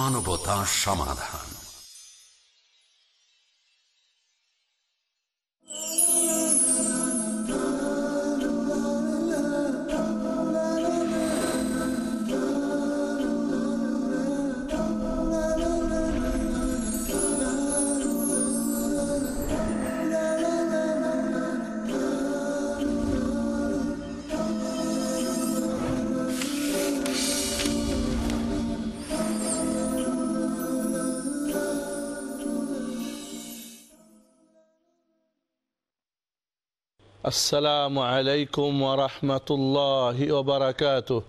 মানবতা সমাধান। السلام عليكم ورحمة الله وبركاته.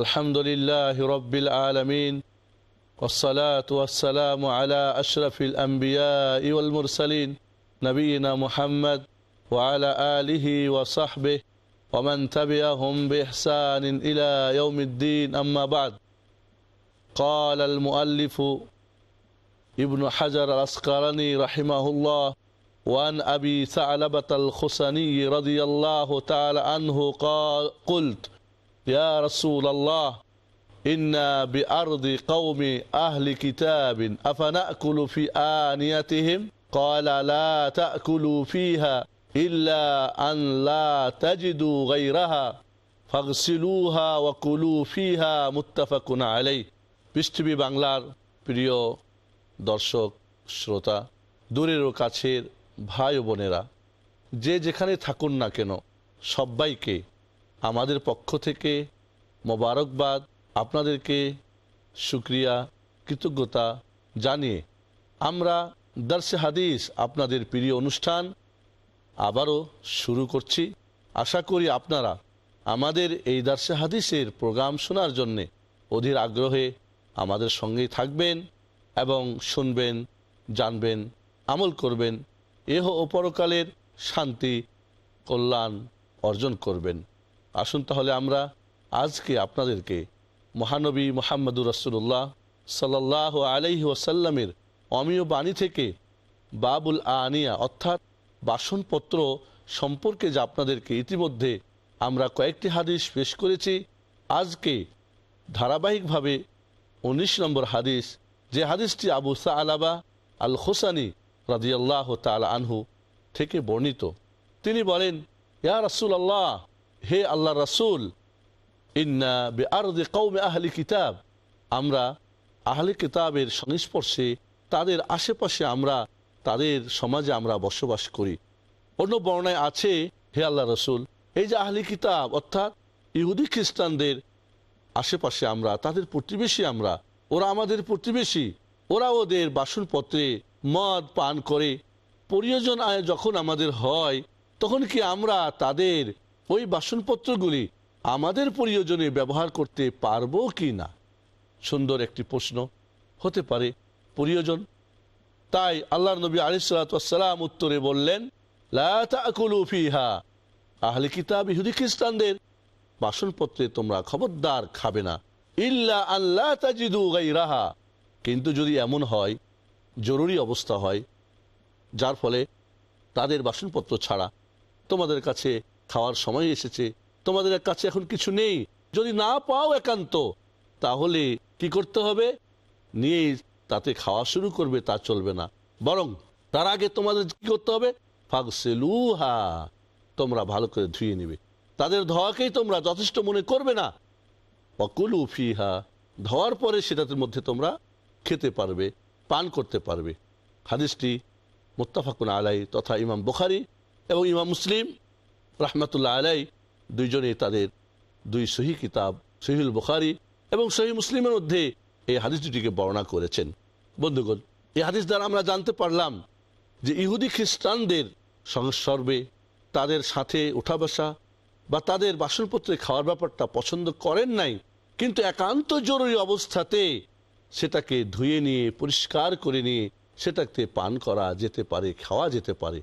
الحمد لله رب العالمين والصلاة والسلام على أشرف الأنبياء والمرسلين نبينا محمد وعلى آله وصحبه ومن تبعهم بإحسان إلى يوم الدين أما بعد. قال المؤلف ابن حجر الأسقرني رحمه الله وعن أبي ثعلبة الخسني رضي الله تعالى عنه قال قلت يا رسول الله إنا بأرض قوم أهل كتاب أفنأكل في آنيتهم قال لا تأكلوا فيها إلا أن لا تجدوا غيرها فاغسلوها وكلوا فيها متفق عليه পৃষ্ঠবী বাংলার প্রিয় দর্শক শ্রোতা দূরের ও কাছের ভাই ও বোনেরা, যে যেখানে থাকুন না কেন সবাইকে আমাদের পক্ষ থেকে মোবারকবাদ, আপনাদেরকে সুক্রিয়া কৃতজ্ঞতা জানিয়ে আমরা দর্শে হাদিস আপনাদের প্রিয় অনুষ্ঠান আবারও শুরু করছি। আশা করি আপনারা আমাদের এই দার্সে হাদিসের প্রোগ্রাম শোনার জন্যে অধীর আগ্রহে আমাদের সঙ্গেই থাকবেন এবং শুনবেন, জানবেন, আমল করবেন। এহ ও পরকালের শান্তি, কল্যাণ অর্জন করবেন। আসুন তাহলে আমরা আজকে আপনাদেরকে মহানবী মোহাম্মদুর রসুল্লাহ সাল্লাহ আলাইহি ওসাল্লামের অমীয় বাণী থেকে বাবুল আনিয়া অর্থাৎ বাসনপত্র সম্পর্কে যা আপনাদেরকে ইতিমধ্যে আমরা কয়েকটি হাদিস পেশ করেছি, আজকে ধারাবাহিকভাবে উনিশ নম্বর হাদিস, যে হাদিসটি আবু সাহ আলাবা আল হোসানি রাজিয়াল্লাহ তাল আনহু থেকে বর্ণিত। তিনি বলেন, ইয়া রাসুল আল্লাহ হে আল্লাহ রাসুল, ইন্না বে আরদে কৌমে আহলি কিতাব, আমরা আহলি কিতাবের সংস্পর্শে তাদের আশেপাশে আমরা, তাদের সমাজে আমরা বসবাস করি। অন্য বর্ণায় আছে, হে আল্লাহ রসুল, এই যে আহলি কিতাব, অর্থাৎ ইহুদি খ্রিস্টানদের আশেপাশে আমরা, তাদের প্রতিবেশী আমরা, ওরা আমাদের প্রতিবেশী, ওরা ওদের বাসনপত্রে মদ পান করে। প্রয়োজন আয় যখন আমাদের হয়, তখন কি আমরা তাদের ওই বাসনপত্রগুলি আমাদের প্রয়োজনে ব্যবহার করতে পারব কি না? সুন্দর একটি প্রশ্ন হতে পারে, প্রয়োজন। তাই আল্লাহ নবী আলিসাল্লাম উত্তরে বললেন আহলে কিতাব ইহুদি খ্রিস্টানদের বাসনপত্রে তোমরা খবরদার খাবে না। ইল্লা আল্লাহ তাজিদু রাহা কিন্তু যদি এমন হয় জরুরি অবস্থা হয়, যার ফলে তাদের বাসনপত্র ছাড়া। তোমাদের কাছে খাওয়ার সময় এসেছে, তোমাদের কাছে এখন কিছু নেই। যদি না পাও একান্ত, তাহলে কি করতে হবে? নিয়ে তাতে খাওয়া শুরু করবে, তা চলবে না। বরং তার আগে তোমাদের কি করতে হবে? ফাগসেলুহা, তোমরা ভালো করে ধুয়ে নিবে। তাদের ধোয়াকেই তোমরা যথেষ্ট মনে করবে না। অকুলু ফিহা, ধোয়ার পরে সেটার মধ্যে তোমরা খেতে পারবে। পান করতে পারবে। হাদিসটি মুত্তাফাকুন আলাই তথা ইমাম বুখারি এবং ইমাম মুসলিম রাহমাতুল্লাহ আলাই দুইজনে তাদের দুই সহি কিতাব সহিউল বুখারি এবং সহি মুসলিমের মধ্যে এই হাদিস দুটিকে বর্ণনা করেছেন। বন্ধুগণ, এই হাদিস দ্বারা আমরা জানতে পারলাম যে ইহুদি খ্রিস্টানদের সংসর্বে তাদের সাথে উঠা বসা বা তাদের বাসনপত্রে খাওয়ার ব্যাপারটা পছন্দ করেন নাই, কিন্তু একান্ত জরুরি অবস্থাতে সেটাকে ধুয়ে নিয়ে, পরিষ্কার করে নিয়ে সেটাকে পান করা যেতে পারে, খাওয়া যেতে পারে।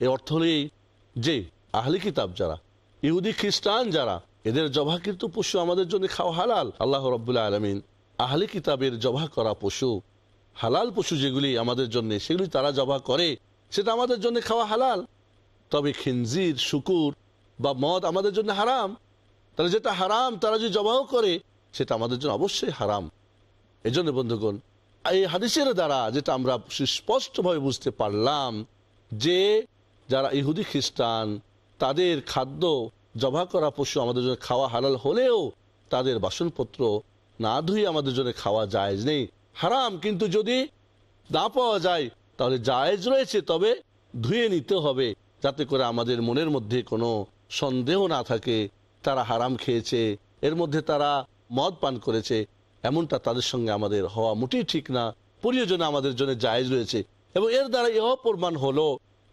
এর অর্থ হলেই যে, আহলি কিতাব যারা, ইহুদি, খ্রিস্টান যারা, এদের জবা কিন্তু পশু আমাদের জন্য খাওয়া হালাল। আল্লাহ রব্বুল্লাহ আলমিন আহলি কিতাবের জবা করা পশু, হালাল পশু যেগুলি আমাদের জন্য, সেগুলি তারা জবা করে, সেটা আমাদের জন্য খাওয়া হালাল। তবে খিনজির, শুকুর বা মদ আমাদের জন্য হারাম। তাহলে যেটা হারাম, তারা যদি জবাও করে, সেটা আমাদের জন্য অবশ্যই হারাম। এই জন্য বন্ধুগণ, এই হাদিসের দ্বারা যেটা আমরা সুস্পষ্টভাবে বুঝতে পারলাম যে যারা ইহুদি খ্রিস্টান, তাদের খাদ্য জবা করা পশু আমাদের জন্য খাওয়া হালাল হলেও তাদের বাসনপত্র না ধুয়ে আমাদের জন্য খাওয়া জায়েজ নেই। হারাম, কিন্তু যদি না পাওয়া যায়, তাহলে জায়েজ রয়েছে, তবে ধুয়ে নিতে হবে যাতে করে আমাদের মনের মধ্যে কোনো সন্দেহ না থাকে, তারা হারাম খেয়েছে, এর মধ্যে তারা মদ পান করেছে। এমনটা তাদের সঙ্গে আমাদের হওয়া মোটেই ঠিক না। প্রয়োজনে আমাদের জন্য জায়েজ রয়েছে। এবং এর দ্বারা এও প্রমাণ হলো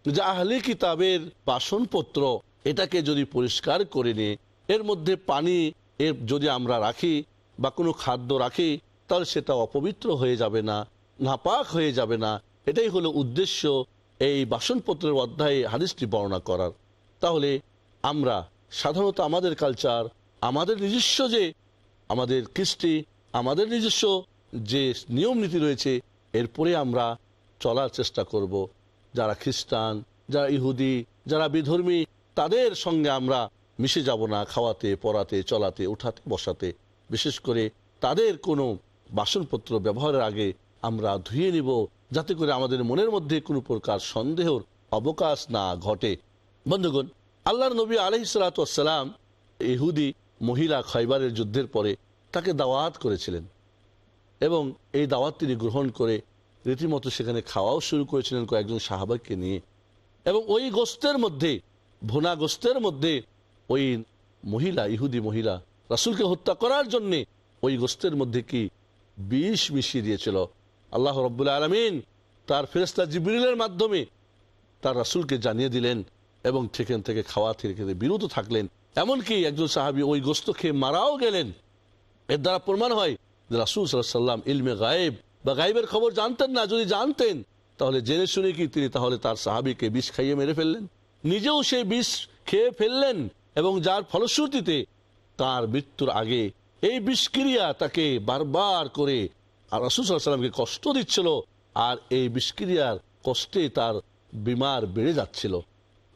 যে আহলি কিতাবের বাসনপত্র এটাকে যদি পরিষ্কার করে নিয়ে এর মধ্যে পানি এর যদি আমরা রাখি বা কোনো খাদ্য রাখি, তাহলে সেটা অপবিত্র হয়ে যাবে না, নাপাক হয়ে যাবে না। এটাই হলো উদ্দেশ্য এই বাসনপত্রের অধ্যায়ে হাদিসটি বর্ণনা করার। তাহলে আমরা সাধারণত আমাদের কালচার আমাদের নিজস্ব যে আমাদের কৃষ্টি আমাদের নিজস্ব যে নিয়ম নীতি রয়েছে, এরপরে আমরা চলার চেষ্টা করব। যারা খ্রিস্টান, যারা ইহুদি, যারা বিধর্মী, তাদের সঙ্গে আমরা মিশে যাব না, খাওয়াতে, পড়াতে, চলাতে, উঠাতে, বসাতে। বিশেষ করে তাদের কোনো বাসনপত্র ব্যবহারের আগে আমরা ধুয়ে নিব, যাতে করে আমাদের মনের মধ্যে কোনো প্রকার সন্দেহর অবকাশ না ঘটে। বন্ধুগণ, আল্লাহর নবী আলহিসাল্লাম ইহুদি মহিলা খয়বারের যুদ্ধের পরে তাকে দাওয়াত করেছিলেন। এবং এই দাওয়াত তিনি গ্রহণ করে রীতিমতো সেখানে খাওয়াও শুরু করেছিলেন কয়েকজন সাহাবাকে নিয়ে। এবং ওই গোস্তের মধ্যে, ভোনা গোস্তের মধ্যে ওই মহিলা, ইহুদি মহিলা, রাসুলকে হত্যা করার জন্যে ওই গোস্তের মধ্যে কি বিষ মিশিয়ে দিয়েছিল। আল্লাহ রব্বুল্লা আলমিন তার ফেরেস্তা জিবরিলের মাধ্যমে তার রাসুলকে জানিয়ে দিলেন এবং সেখান থেকে খাওয়া থেকে বিরত থাকলেন। এমনকি একজন সাহাবি ওই গোস্ত খেয়ে মারাও গেলেন। এর দ্বারা প্রমাণ হয় যে রাসুল সাল্লাম ইলমে গায়েব। বা গায়েবের খবর জানতেন না, যদি জানতেন, তাহলে জেনে শুনে কি তিনি তাহলে তার সাহাবিকে বিষ খাইয়ে মেরে ফেললেন? নিজেও সেই বিষ খেয়ে ফেললেন এবং যার ফলশ্রুতিতে তার মৃত্যুর আগে এই বিষক্রিয়া তাকে বারবার করে আর রাসুল সাল্লামকে কষ্ট দিচ্ছিল আর এই বিষক্রিয়ার কষ্টে তার বিমার বেড়ে যাচ্ছিল।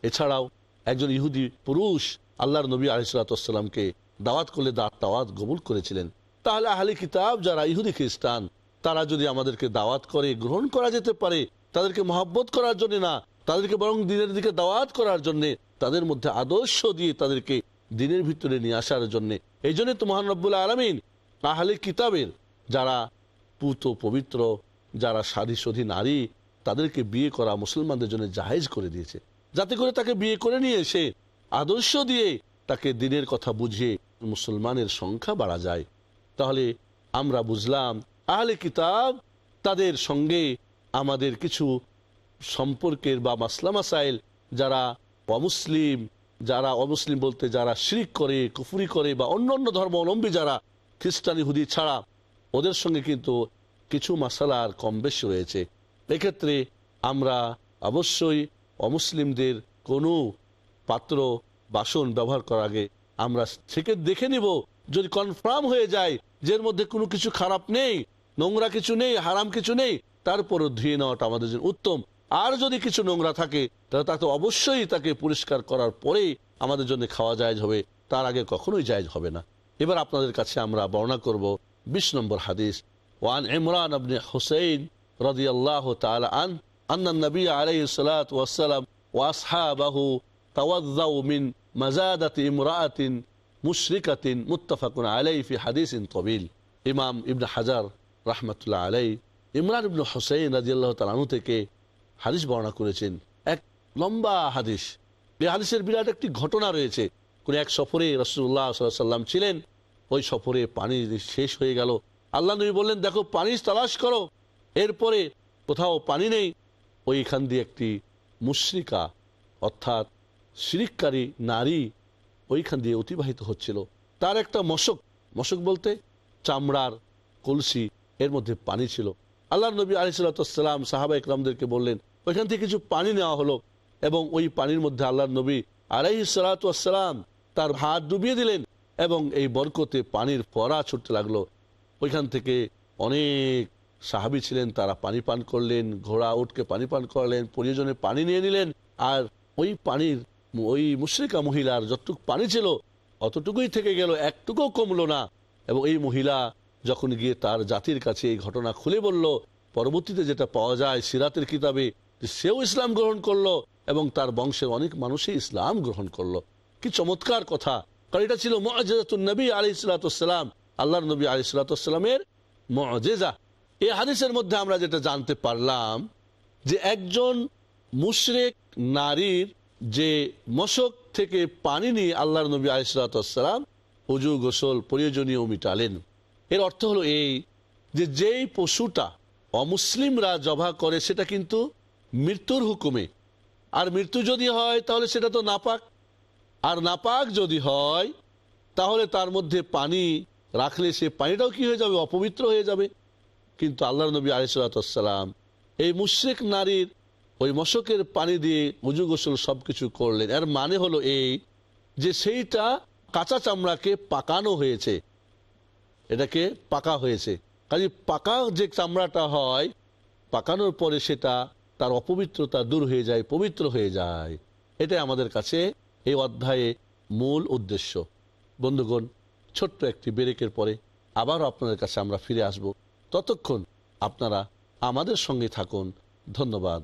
এছাড়াও একজন ইহুদি পুরুষ, আল্লাহর নবী আলিসাল্লামকে দাওয়াত করলে দাওয়াত কবুল করেছিলেন। তাহলে আহলি কিতাব যারা ইহুদি খ্রিস্টান, তারা যদি আমাদেরকে দাওয়াত করে, গ্রহণ করা যেতে পারে, তাদেরকে মহব্বত করার জন্য না, তাদেরকে বরং দিনের দিকে দাওয়াত করার জন্য, তাদের মধ্যে আদর্শ দিয়ে তাদেরকে দিনের ভিতরে নিয়ে আসার জন্য। এই জন্য তো মহানব্বুল্লাহ আলমিন আহলে কিতাবের যারা পুত, পবিত্র, যারা সাধী সধী নারী, তাদেরকে বিয়ে করা মুসলমানদের জন্য জাহেজ করে দিয়েছে। যাতে করে তাকে বিয়ে করে নিয়ে এসে আদর্শ দিয়ে তাকে দিনের কথা বুঝিয়ে মুসলমানের সংখ্যা বাড়া যায়। তাহলে আমরা বুঝলাম, আহলে কিতাব তাদের সঙ্গে আমাদের কিছু সম্পর্কের বা মাসলা মাসাইল, যারা অমুসলিম যারা অমুসলিম বলতে যারা শিরিক করে, কুফুরি করে, বা অন্য অন্য ধর্ম অবলম্বী যারা খ্রিস্টানি হুদি ছাড়া, ওদের সঙ্গে কিন্তু কিছু মাসালার কম বেশি রয়েছে। এক্ষেত্রে আমরা অবশ্যই অমুসলিমদের কোনো পাত্র, বাসন ব্যবহার করার আগে আমরা থেকে দেখে নিব। যদি কনফার্ম হয়ে যায় যে মধ্যে কোনো কিছু খারাপ নেই, নোংরা কিছু নেই, হারাম কিছু নেই, তারপরও ধুয়ে নেওয়াটা আমাদের জন্য উত্তম। আর যদি কিছু নোংরা থাকে, তাহলে তাকে অবশ্যই তাকে পরিষ্কার করার পরেই আমাদের জন্য খাওয়া জায়জ হবে। তার আগে কখনোই জায়জ হবে না। এবার আপনাদের কাছে আমরা বর্ণনা করব বিশ নম্বর হাদিস। ওয়ান ইমরান আবনে হুসাইন রদি আল্লাহ আন, আন্না নবী আলাই ওয়াসালাম ওয়াসহাবাহু তাওয়াজ্জাউ মিন আলাই হাদিসিন তবিল ইমাম হাজার রাহমাতুল্লাহ আলাই ইমরান থেকে হাদিস বর্ণনা করেছেন। এক লম্বা হাদিস। হাদিসের বিরাট একটি ঘটনা রয়েছে। কোন এক সফরে রসুল্লাহ ছিলেন। ওই সফরে পানি শেষ হয়ে গেল। আল্লাহ নবী বললেন, দেখো, পানি তালাশ করো। এরপরে কোথাও পানি নেই। ওইখান দিয়ে একটি মুশ্রিকা, অর্থাৎ শিরিককারী নারী ওইখান দিয়ে অতিবাহিত হচ্ছিল। তার একটা মশক মশক বলতে চামড়ার কলসি, এর মধ্যে পানি ছিল। আল্লাহ নবী আলিসাল্লাম সাহাবা ইকরামদেরকে বললেন, ওইখান থেকে কিছু পানি নেওয়া হলো। এবং ওই পানির মধ্যে আল্লাহ নবী আলাই সালাতাম তার হাত ডুবিয়ে দিলেন এবং এই বরকতে পানির ফরা ছুটতে লাগল। ওইখান থেকে অনেক সাহাবি ছিলেন, তারা পানি পান করলেন, ঘোড়া উঠকে পানি পান করলেন, প্রয়োজনে পানি নিয়ে নিলেন, আর ওই পানির ওই মুশ্রিকা মহিলার যতটুকু পানি ছিল, অতটুকুই থেকে গেল, একটুকুও কমলো না। এবং এই মহিলা যখন গিয়ে তার জাতির কাছে এই ঘটনা খুলে বলল, পরবর্তীতে যেটা পাওয়া যায় সিরাতের কিতাবে সেও ইসলাম গ্রহণ করল এবং তার বংশের অনেক মানুষই ইসলাম গ্রহণ করল। কি চমৎকার কথা! কারণ এটা ছিল মহাজাতুল নবী আলি সালাতাম আল্লাহর নবী আলি সালাতামের মজেজা। এই হাদিসের মধ্যে আমরা যেটা জানতে পারলাম, যে একজন মুশরেক নারীর যে মশক থেকে পানি নিয়ে আল্লাহর নবী আলিসালাম উজু গোসল প্রয়োজনীয় মিটালেন। এর অর্থ হলো এই যে যেই পশুটা অমুসলিমরা জবা করে, সেটা কিন্তু মৃত্যুর হুকুমে। আর মৃত্যু যদি হয়, তাহলে সেটা তো নাপাক। আর নাপাক যদি হয়, তাহলে তার মধ্যে পানি রাখলে সে পানিটাও কি হয়ে যাবে? অপবিত্র হয়ে যাবে। কিন্তু আল্লাহ নবী আলিসাল্লাম এই মুশ্রিক নারীর ওই মশকের পানি দিয়ে উজু গোসল সব কিছু করলেন। এর মানে হলো এই যে সেইটা কাঁচা চামড়াকে পাকানো হয়েছে। এটাকে পাকা হয়েছে। কাজে পাকা যে চামড়াটা হয়, পাকানোর পরে সেটা তার অপবিত্রতা দূর হয়ে যায়, পবিত্র হয়ে যায়। এটাই আমাদের কাছে এই অধ্যায়ে মূল উদ্দেশ্য। বন্ধুগণ, ছোট্ট একটি ব্রেকের পরে আবারও আপনাদের কাছে আমরা ফিরে আসব। ততক্ষণ আপনারা আমাদের সঙ্গে থাকুন। ধন্যবাদ।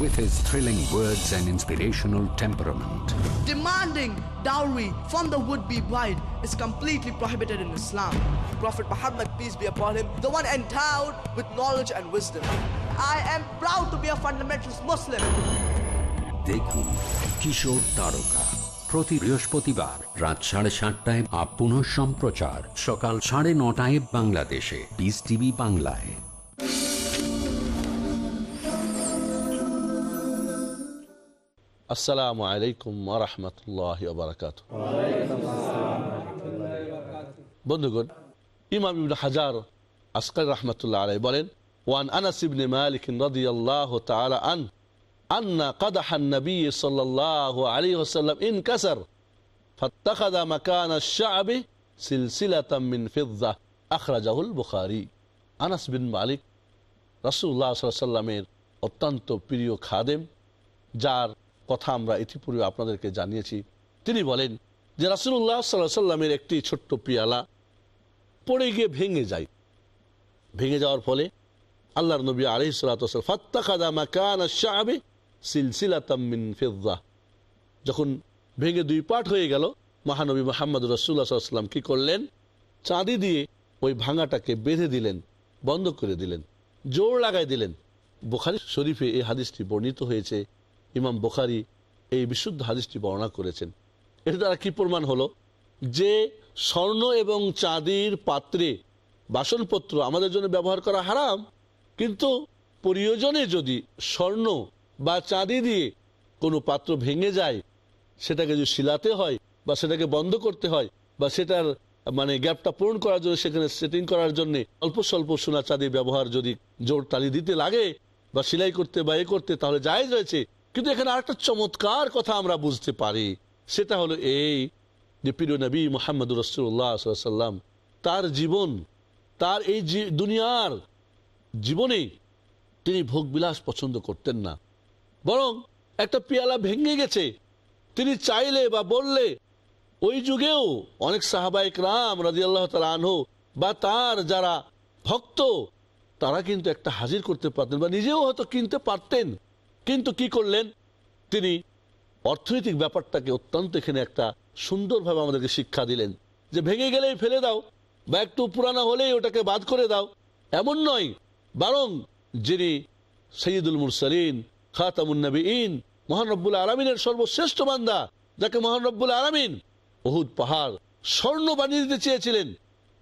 With his thrilling words and inspirational temperament, Demanding dowry from the would-be bride is completely prohibited in Islam. Prophet Muhammad, peace be upon him, the one endowed with knowledge and wisdom. I am proud to be a fundamentalist Muslim. দেখুন কিশোর তারকা প্রতি বৃহস্পতিবার রাত সাড়ে সাতটায় up পুনঃ সম্প্রচার সকাল সাড়ে নটায় বাংলাদেশে পিস টিভি বাংলায় আসসালামু আলাইকুম রহমতুল্লাহ বারকাত বন্ধুগণ ইমাম ইবনে হাজার আসকার রহমতুল্লাহ আলাই বলেন ওয়ান আনাস ইবনে মালিক রাদিয়াল্লাহু তাআলা আন আন্না قدح النبي صلى الله عليه وسلم انكسر فاتخذ مكان الشعب سلسلة من فضة أخرجه البخاري আনাস বিন মালিক রাসূলুল্লাহ সাল্লাল্লাহু আলাইহি সাল্লামের অত্যন্ত প্রিয় খাদেম যার কথা আমরা ইতিপূর্বে আপনাদেরকে জানিয়েছি। তিনি বলেন যে রাসুল্লাহ সাল্লাহ সাল্লামের একটি ছোট্ট পিয়ালা পড়ে গিয়ে ভেঙে যায়। ভেঙে যাওয়ার ফলে আল্লাহর নবী আলহি সাল্লাহ ফাত্তা খাদা মাকান শাহাবে সিলসিলাতামিন ফেদ্দা। যখন ভেঙে দুই পাট হয়ে গেল, মহানবী মোহাম্মদ রসুল্লাহ সাল্লাম কি করলেন? চাঁদি দিয়ে ওই ভাঙাটাকে বেঁধে দিলেন, বন্ধ করে দিলেন, জোর লাগাই দিলেন। বুখারি শরীফে এই হাদিসটি বর্ণিত হয়েছে ইমাম বুখারি এই বিশুদ্ধ হাদিসটি বর্ণনা করেছেন। এর দ্বারা কি প্রমাণ হলো? যে স্বর্ণ এবং চাঁদির পাত্রে বাসনপত্র আমাদের জন্য ব্যবহার করা হারাম, কিন্তু প্রয়োজনে যদি স্বর্ণ বা চাঁদি দিয়ে কোনো পাত্র ভেঙে যায়, সেটাকে যদি শিলাতে হয় বা সেটাকে বন্ধ করতে হয় বা সেটার মানে গ্যাপটা পূরণ করার জন্য, সেখানে সেটিং করার জন্য অল্প স্বল্প সোনা চাঁদির ব্যবহার যদি জোর তালি দিতে লাগে বা সেলাই করতে বা এ করতে, তাহলে জায়েজ রয়েছে। কিন্তু এখানে আরেকটা চমৎকার কথা আমরা বুঝতে পারি। সেটা হলো এই যে প্রিয় নবী মোহাম্মদ রসুল্লাহ সাল্লাম তার জীবন, তার এই দুনিয়ার জীবনে তিনি ভোগবিলাস পছন্দ করতেন না। বরং একটা পেয়ালা ভেঙে গেছে। তিনি চাইলে বা বললে, ওই যুগেও অনেক সাহাবাহিক রাম রাজি আল্লাহ আনহু বা তার যারা ভক্ত, তারা কিন্তু একটা হাজির করতে পারতেন বা নিজেও হয়তো কিনতে পারতেন। কিন্তু কি করলেন? তিনি অর্থনৈতিক ব্যাপারটাকে অত্যন্ত এখানে একটা সুন্দরভাবে আমাদেরকে শিক্ষা দিলেন যে ভেঙে গেলেই ফেলে দাও বা একটু পুরানো হলেই ওটাকে বাদ করে দাও। এমন নয়, বরং যিনি সৈয়দুল মুরসালিন ইন মহানব্বুল আলমিনের সর্বশ্রেষ্ঠ বান্দা, যাকে মহানব্বুল আলমিন বহুদ পাহাড়, স্বর্ণ বানিয়ে দিতে চেয়েছিলেন,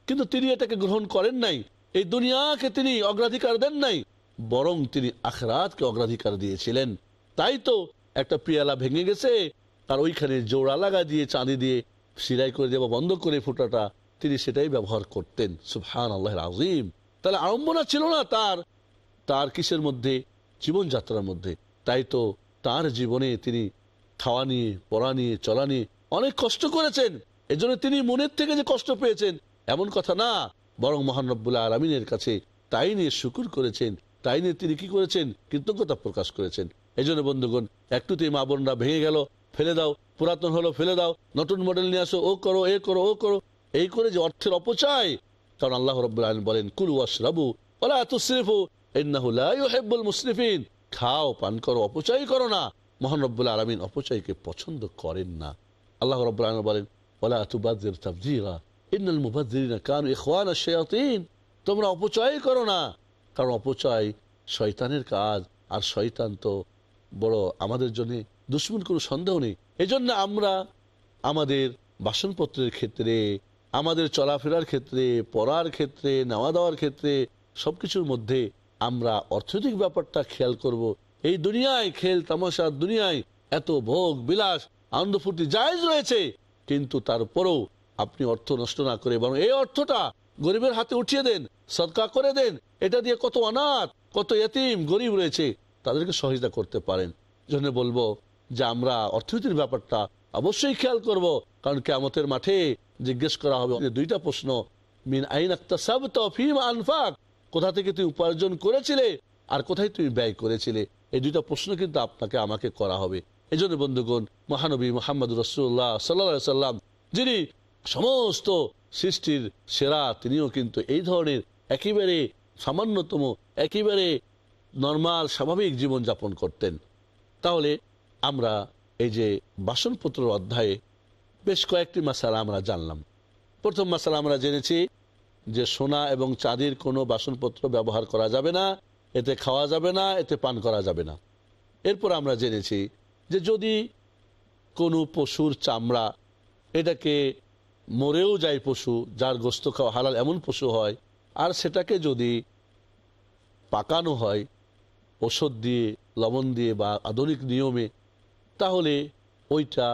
কিন্তু তিনি এটাকে গ্রহণ করেন নাই। এই দুনিয়াকে তিনি অগ্রাধিকার দেন নাই। বরং তিনি আখরাতকে অগ্রাধিকার দিয়েছিলেন। তাই তো একটা পিয়ালা ভেঙে গেছে, আর ওইখানে জোড়া লাগা দিয়ে, চাঁদি দিয়ে সিলাই করে দেওয়া, বন্ধ করে ফোটাটা তিনি সেটাই ব্যবহার করতেন। সুবহান আল্লাহ আজিম তাহলে আড়ম্বনা ছিল না তার তার কিসের মধ্যে? জীবনযাত্রার মধ্যে। তাই তো তার জীবনে তিনি খাওয়া নিয়ে, পড়া নিয়ে, চলা নিয়ে অনেক কষ্ট করেছেন। এজন্য তিনি মনের থেকে যে কষ্ট পেয়েছেন, এমন কথা না। বরং মহানব্বুল্লাহ আলমিনের কাছে তাই নিয়ে শুকুর করেছেন। তাই নিয়ে তিনি কি করেছেন? কৃতজ্ঞতা প্রকাশ করেছেন। এই জন্য বন্ধুগণ একটুতেই মা বোনরা ভেঙে গেল, ফেলে দাও, পুরাতন হলো, ফেলে দাও, নতুন মডেল নিয়ে আসো, ও করো, এ করো, ও করো। এই করে যে অর্থের অপচয়, কারণ আল্লাহ আলম বলেন, কুলু আশরাবু ওলা তুসরিফু, ইন্নাহু লা মুসরিফিন। খাও, পান করো, অপচয় করো না। মহান রব্বুল আলমিন অপচয়কে পছন্দ করেন না। আল্লাহ আলম বলেন ওলা তুবাদ্দির তাবজিরা, ইন্নাল মুবাদ্দিরিনা কানু ইখওয়ানা তোমরা অপচয় করো না। কারণ অপচয় শয়তানের কাজ, আর শয়তান তো বড় আমাদের জন্য দুশ্মন, কোনো সন্দেহ নেই এজন্য আমরা আমাদের বাসনপত্রের ক্ষেত্রে, আমাদের চলাফেরার ক্ষেত্রে, পড়ার ক্ষেত্রে, নেওয়া দেওয়ার ক্ষেত্রে, সবকিছুর মধ্যে আমরা অর্থনৈতিক ব্যাপারটা খেয়াল করব। এই দুনিয়ায় খেল তামাশার দুনিয়ায় এত ভোগ, বিলাস, আনন্দ, ফুর্তি জায়জ রয়েছে, কিন্তু তারপরেও আপনি অর্থ নষ্ট না করে বরং এই অর্থটা গরিবের হাতে উঠিয়ে দেন সদকা করে দেন। এটা দিয়ে কত অনাথ, কত এতিম, গরিব রয়েছে। তাদেরকে সহযোগিতা করতে পারেন। জন্য বলব যে আমরা অর্থনীতির ব্যাপারটা অবশ্যই খেয়াল করব। কারণ কেমতের মাঠে জিজ্ঞেস করা হবে দুইটা প্রশ্ন। মিন আইন আক্তাসাব তফিম আনফাক, কোথা থেকে তুমি উপার্জন করেছিলে আর কোথায় তুমি ব্যয় করেছিলে? এই দুইটা প্রশ্ন কিন্তু আপনাকে, আমাকে করা হবে। এই জন্য বন্ধুগণ, মহানবী মোহাম্মদ রসুল্লাহ সাল্লা সাল্লাম যিনি সমস্ত সৃষ্টির সেরা, তিনিও কিন্তু এই ধরনের একেবারে সামান্যতম, একেবারে নর্মাল স্বাভাবিক জীবন যাপন করতেন। তাহলে আমরা এই যে বাসনপত্র অধ্যায়ে বেশ কয়েকটি মশালা আমরা জানলাম। প্রথম মশালা আমরা জেনেছি যে সোনা এবং চাঁদির কোনো বাসনপত্র ব্যবহার করা যাবে না, এতে খাওয়া যাবে না, এতে পান করা যাবে না। এরপর আমরা জেনেছি যে যদি কোনো পশুর চামড়া, এটাকে মরেও যায় পশু, যার গোস্ত খাওয়া হালাল এমন পশু হয় আর সেটাকে যদি পাকানো হয়, ওষুধ দিয়ে, লবণ দিয়ে বা আধুনিক নিয়মে, তাহলে ওইটা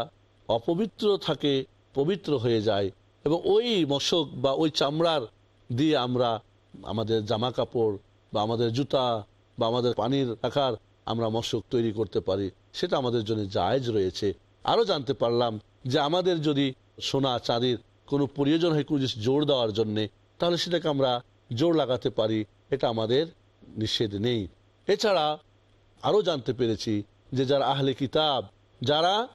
অপবিত্র থাকে, পবিত্র হয়ে যায় এবং ওই মশক বা ওই চামড়ার দিয়ে আমরা আমাদের জামা কাপড় বা আমাদের জুতা বা আমাদের পানির রাখার আমরা মশক তৈরি করতে পারি। সেটা আমাদের জন্য জায়জ রয়েছে। আরও জানতে পারলাম যে আমাদের যদি সোনা, চাঁদির কোনো প্রয়োজন হয় কোনো জিনিস জোর দেওয়ার জন্যে, তাহলে সেটাকে আমরা জোর লাগাতে পারি, এটা আমাদের নিষেধ নেই। এছাড়া আরও জানতে পেরেছি যে যারা আহলে কিতাব, যারা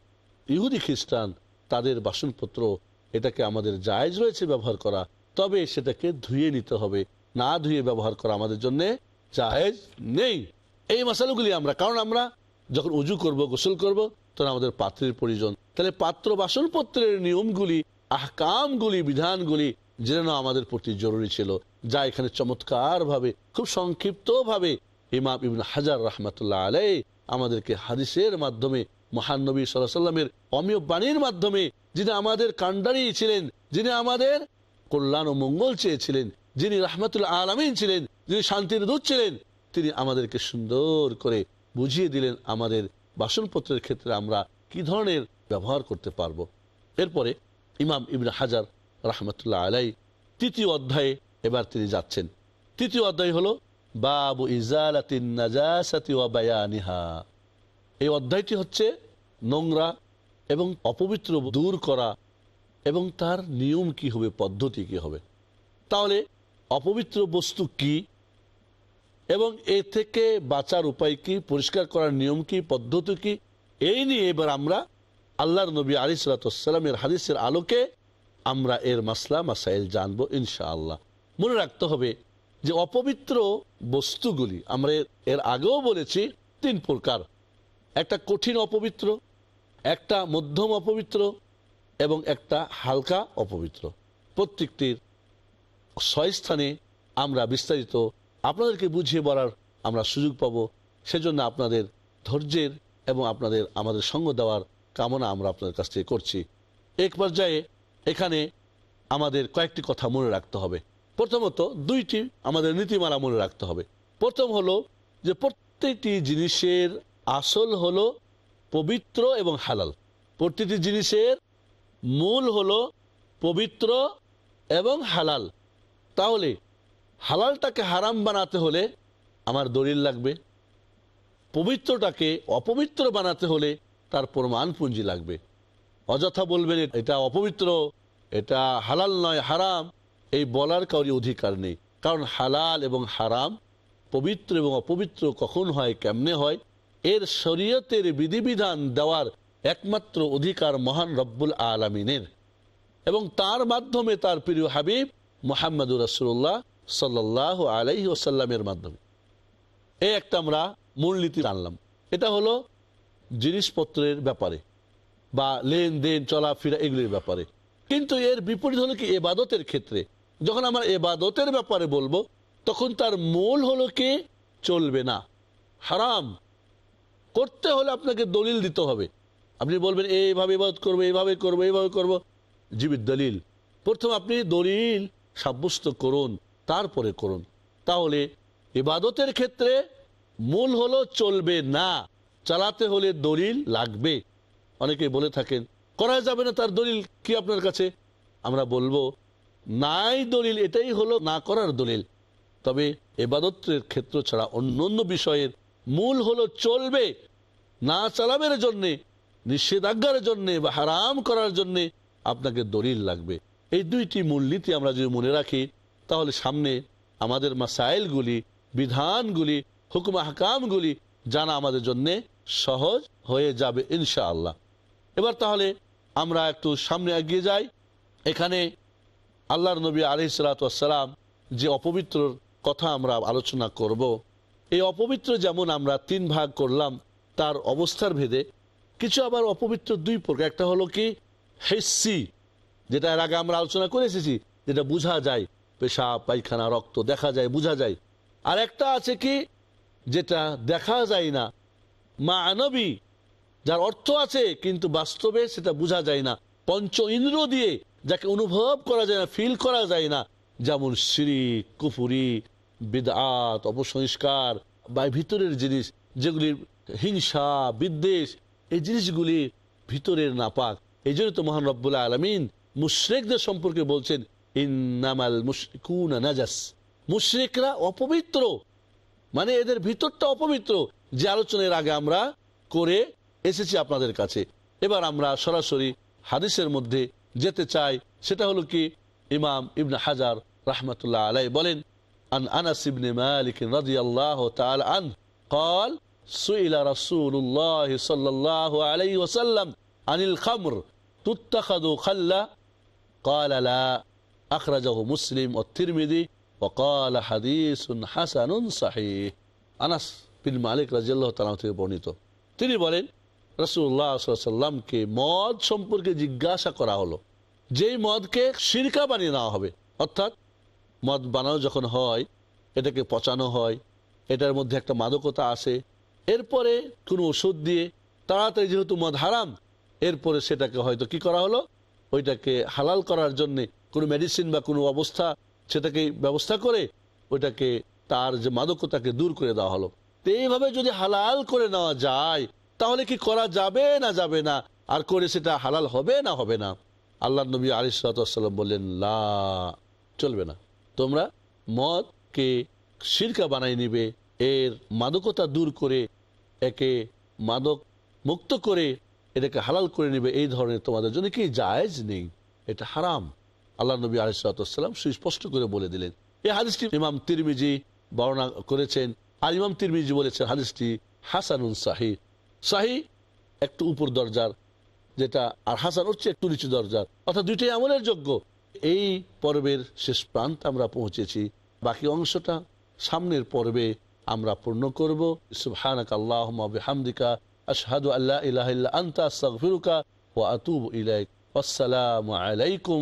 ইহুদি খ্রিস্টান, তাদের বাসনপত্র, এটাকে আমাদের জায়েজ রয়েছে ব্যবহার করা। তবে সেটাকে ধুয়ে নিতে হবে। না ধুয়ে ব্যবহার করা আমাদের জন্য জায়েজ নেই। এই মশালাগুলি আমরা, কারণ আমরা যখন উজু করব, গোসল করব, তখন আমাদের পাত্রের প্রয়োজন। তাহলে পাত্র বাসনপত্রের নিয়মগুলি, আহকামগুলি, বিধানগুলি নেওয়া আমাদের প্রতি জরুরি ছিল, যা এখানে চমৎকারভাবে, খুব সংক্ষিপ্তভাবে ইমাম ইবিন হাজার রহমতুল্লাহ আলাই আমাদেরকে হাদিসের মাধ্যমে, মহান নবী সাল্লাহ সাল্লামের অমীয় বাণীর মাধ্যমে, যিনি আমাদের কাণ্ডারি ছিলেন, যিনি আমাদের কল্যাণ ও মঙ্গল চেয়েছিলেন, যিনি রহমতুল্লাহ আলমিন ছিলেন, যিনি শান্তির দূত ছিলেন, তিনি আমাদেরকে সুন্দর করে বুঝিয়ে দিলেন আমাদের বাসনপত্রের ক্ষেত্রে আমরা কি ধরনের ব্যবহার করতে পারব। এরপরে ইমাম ইবনে হাজার রহমতুল্লাহ আলাই তৃতীয় অধ্যায়ে এবার তিনি যাচ্ছেন। তৃতীয় অধ্যায় হলো, বাবু ইজালাতিন ওয়া এই অধ্যায়টি হচ্ছে নোংরা এবং অপবিত্র দূর করা এবং তার নিয়ম কি হবে, পদ্ধতি কি হবে। তাহলে অপবিত্র বস্তু কি এবং এ থেকে বাঁচার উপায় কি, পরিষ্কার করার নিয়ম কি, পদ্ধতি কি, এই নিয়ে এবার আমরা আল্লাহর নবী আলী সালাতামের হাদিসের আলোকে আমরা এর মাসলা, মাসাইল জানব ইনশাআল্লাহ। মনে রাখতে হবে যে অপবিত্র বস্তুগুলি, আমরা এর- আগেও বলেছি তিন প্রকার। একটা কঠিন অপবিত্র, একটা মধ্যম অপবিত্র এবং একটা হালকা অপবিত্র। প্রত্যেকটির ছয় স্থানে আমরা বিস্তারিত আপনাদেরকে বুঝিয়ে বলার আমরা সুযোগ পাব। সেজন্য আপনাদের ধৈর্যের এবং আপনাদের, আমাদের সঙ্গ দেওয়ার কামনা আমরা আপনাদের কাছ থেকে করছি। এক পর্যায়ে এখানে আমাদের কয়েকটি কথা মনে রাখতে হবে। প্রথমত, দুইটি আমাদের নীতিমালা মনে রাখতে হবে। প্রথম হলো যে প্রত্যেকটি জিনিসের আসল হলো পবিত্র এবং হালাল। প্রতিটি জিনিসের মূল হলো পবিত্র এবং হালাল। তাহলে হালালটাকে হারাম বানাতে হলে আমার দলিল লাগবে। পবিত্রটাকে অপবিত্র বানাতে হলে তার প্রমাণ পুঞ্জি লাগবে। অযথা বলবেন, এটা অপবিত্র এটা হালাল নয়, হারাম। এই বলার কাউরি অধিকার নেই। কারণ হালাল এবং হারাম, পবিত্র এবং অপবিত্র কখন হয়, কেমনে হয়, এর শরীয়তের বিধিবিধান দেওয়ার একমাত্র অধিকার মহান রব্বুল আলমিনের। এবং তার মাধ্যমে তার প্রিয় হাবিব মোহাম্মদুর রসুল্লাহ সাল্লাহ আলাইহি ওসাল্লামের মাধ্যমে। এই একটা আমরা মূলনীতি আনলাম। এটা হলো জিনিসপত্রের ব্যাপারে বা লেনদেন, চলাফেরা এগুলির ব্যাপারে। কিন্তু এর বিপরীত হলো কি? এবাদতের ক্ষেত্রে। যখন আমরা এবাদতের ব্যাপারে বলব, তখন তার মূল হলো কি? চলবে না। হারাম। করতে হলে আপনাকে দলিল দিতে হবে। আপনি বলবেন, এইভাবে ইবাদত করব, এইভাবে করব এইভাবে করব। জীবিত দলিল। প্রথম আপনি দলিল সাব্যস্ত করুন, তারপরে করুন। তাহলে ইবাদতের ক্ষেত্রে মূল হলো চলবে না। চালাতে হলে দলিল লাগবে। অনেকে বলে থাকেন করা যাবে না তার দলিল কি আপনার কাছে? আমরা বলব, নাই দলিল, এটাই হলো না করার দলিল। তবে এবাদতের ক্ষেত্র ছাড়া অন্য অন্য বিষয়ের মূল হলো চলবে, না চালাবের জন্যে, নিষেধাজ্ঞার জন্যে বা হারাম করার জন্যে আপনাকে দলিল লাগবে। এই দুইটি মূলনীতি আমরা যদি মনে রাখি, তাহলে সামনে আমাদের মাসাইলগুলি, বিধানগুলি, হুকুম হাকামগুলি জানা আমাদের জন্যে সহজ হয়ে যাবে ইনশাআল্লাহ। এবার তাহলে আমরা একটু সামনে এগিয়ে যাই। এখানে আল্লাহর নবী আলি সালাতাম যে অপবিত্র কথা আমরা আলোচনা করব, এই অপবিত্র যেমন আমরা তিন ভাগ করলাম, তার অবস্থার ভেদে কিছু আবার অপবিত্র দুই প্রকার। একটা হলো কি, হেসি, যেটা এর আগে আমরা আলোচনা করে এসেছি, যেটা বোঝা যায় পেশাব, পায়খানা, রক্ত, দেখা যায়, বোঝা যায়। আর একটা আছে কি, যেটা দেখা যায় না। মা আনবী যার অর্থ আছে, কিন্তু বাস্তবে সেটা বোঝা যায় না। পঞ্চ ইন্দ্র দিয়ে যাকে অনুভব করা যায় না ফিল করা যায় না, যেমন শ্রী কুফুরি বিদাত অপসংস্কার বা ভিতরের জিনিস, যেগুলির হিংসা, বিদ্বেষ, এই জিনিসগুলি ভিতরের নাপাক। এই জন্য তো মহান রব্বুল্লাহ আলমিন মুশ্রেকদের সম্পর্কে বলছেন, ইন্নামাল মুশরিকুনা নাজাস। মুশ্রিকরা অপবিত্র। মানে এদের ভিতরটা অপবিত্র। যে আলোচনার আগে আমরা করে এসেছি আপনাদের কাছে এবার আমরা সরাসরি হাদিসের মধ্যে যেতে চাই সেটা হলো কি ইমাম ইবনে হাজার রাহমাতুল্লাহ আলাই বলেন আন আনাস ইবনে মালিক রাদিয়াল্লাহু তাআলা আন قال سئل رسول الله صلى الله عليه وسلم عن الخمر تتخذ خلا قال لا أخرجه مسلم والترمذي وقال حديث حسن صحيح আনাস বিন মালিক রাজিয়াল্লাহ তালাম থেকে বর্ণিত তিনি বলেন রসুল্লাহ সাল্লামকে মদ সম্পর্কে জিজ্ঞাসা করা হলো। যেই মদকে সিরকা বানিয়ে নেওয়া হবে, অর্থাৎ মদ বানানো যখন হয়, এটাকে পচানো হয়, এটার মধ্যে একটা মাদকতা আসে, এরপরে কোনো ওষুধ দিয়ে তাড়াতাড়ি যেহেতু মদ হারাম, এরপরে সেটাকে হয়তো কি করা হলো? ওইটাকে হালাল করার জন্যে কোনো মেডিসিন বা কোনো অবস্থা সেটাকে ব্যবস্থা করে ওইটাকে তার যে মাদকতাকে দূর করে দেওয়া হলো। তো এইভাবে যদি হালাল করে নেওয়া যায় তাহলে কি করা যাবে না যাবে না? আর করে সেটা হালাল হবে না হবে না? আল্লাহ নবী আলিসাল্লাম বললেন, লা, চলবে না। তোমরা মদকে সিরকা বানাই নিবে। এর মাদকতা দূর করে একে মাদক মুক্ত করে এটাকে হালাল করে নিবে। এই ধরনের তোমাদের জন্য কি জায়েজ নেই? এটা হারাম। আল্লাহ নবী আলিসাল্লাম সুস্পষ্ট করে বলে দিলেন। এই হাদিসটি ইমাম তিরমিজি বর্ণনা করেছেন। আর ইমাম তিরমিজি বলেছেন, হাদিসটি হাসানুন শাহি শাহি একটু উপর দরজার, যেটা আর হাসান হচ্ছে একটু নিচু দরজার। অর্থাৎ দুইটাই আমলের যোগ্য। এই পর্বের শেষ প্রান্ত আমরা পৌঁছেছি। বাকি অংশটা সামনের পর্বে আমরা পূর্ণ করব। সুবহানাক আল্লাহুম্মা বিহামদিকা, আশহাদু আল্লা ইলাহা আনতা, আস্তাগফিরুকা ওয়া ইলাইক। আসসালামু আলাইকুম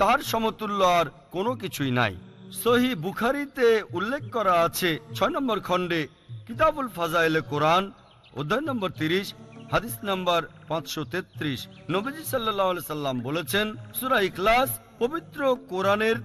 তার সমতুল্য আর কোনো কিছুই নাই। সহি বুখারিতে উল্লেখ করা আছে, ছয় নম্বর খণ্ডে কিতাবুল ফাজাইলে কোরআন, অধ্যায় নম্বর তিরিশ, হাদিস নম্বর পাঁচশো তেত্রিশ। নবীজি সাল্লাহ সাল্লাম বলেছেন, সুরা ইখলাস পবিত্র কোরআনের